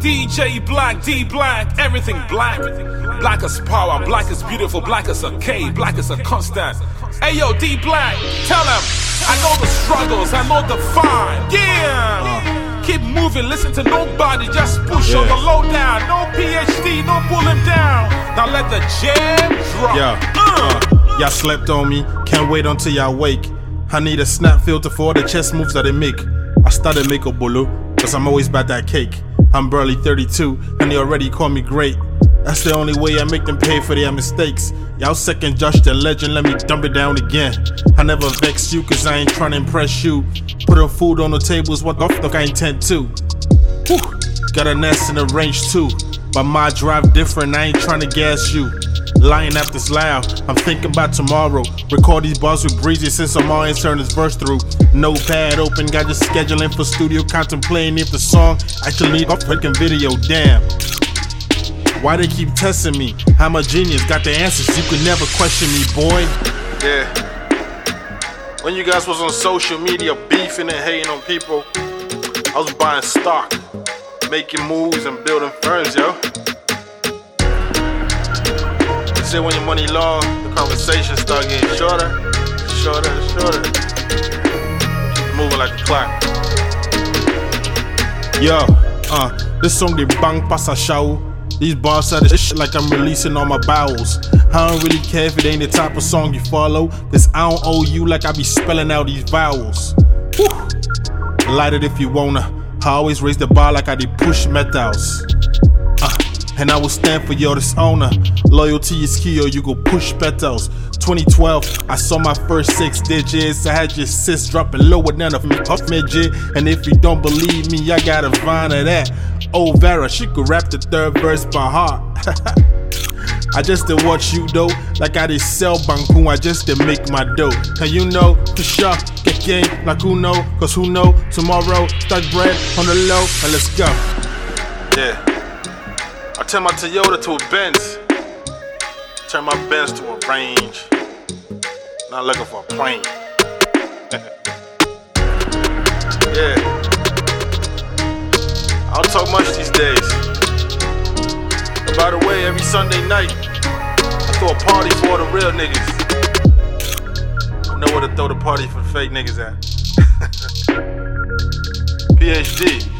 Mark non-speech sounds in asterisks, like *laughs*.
DJ Black, D Black, everything black. Black as power, black is beautiful, black as a K, black is a constant. Hey yo, D Black, tell them I know the struggles, I know the fine. Yeah! Keep moving, listen to nobody, just push on the low down. No PhD, no pull him down. Now let the jam drop. Yeah. Uh. Uh, y'all slept on me. Can't wait until y'all wake. I need a snap filter for all the chest moves that they make. I started make a bolo, cause I'm always about that cake. I'm barely 32, and they already call me great. That's the only way I make them pay for their mistakes. Y'all second judge the legend, let me dump it down again. I never vex you, cause I ain't trying to impress you. Putting food on the table is what the fuck I intend to. Whew. Got a nest in the range too. But my drive different, I ain't trying to gas you. Lying up this loud, I'm thinking about tomorrow. Record these bars with breezy since I'm all turn this verse through. Notepad open, got just scheduling for studio, contemplating if the song actually a freaking video. Damn. Why they keep testing me? I'm a genius, got the answers, you could never question me, boy. Yeah. When you guys was on social media beefing and hating on people, I was buying stock, making moves and building firms, yo. Say when your money long, the conversation start getting shorter, shorter, shorter. Keep moving like a clock. Yo, uh, this song they bang past a show. These bars are the shit like I'm releasing all my bowels. I don't really care if it ain't the type of song you follow, cause I don't owe you like I be spelling out these vowels. Light it if you wanna. I always raise the bar like I did push metals. And I will stand for your dishonor. Loyalty is key or you go push petals. 2012, I saw my first six digits. I had your sis dropping lower than a off midget. And if you don't believe me, I got a vine of that. Oh, Vera, she could rap the third verse by heart. *laughs* I just did watch you though, like I did sell banku, I just did make my dough. And you know, for sure, get game, like who know, cause who know, tomorrow, stuck bread on the low, and let's go. Yeah. I turn my Toyota to a Benz. Turn my Benz to a range. Not looking for a plane. *laughs* yeah. I don't talk much these days. And by the way, every Sunday night, I throw a party for the real niggas. I know where to throw the party for the fake niggas at. *laughs* PhD.